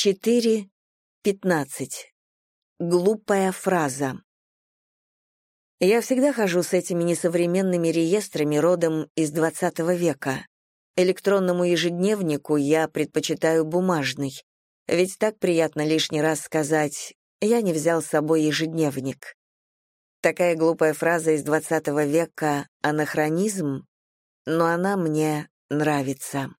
4.15. Глупая фраза. Я всегда хожу с этими несовременными реестрами родом из 20 века. Электронному ежедневнику я предпочитаю бумажный, ведь так приятно лишний раз сказать «я не взял с собой ежедневник». Такая глупая фраза из 20 века — анахронизм, но она мне нравится.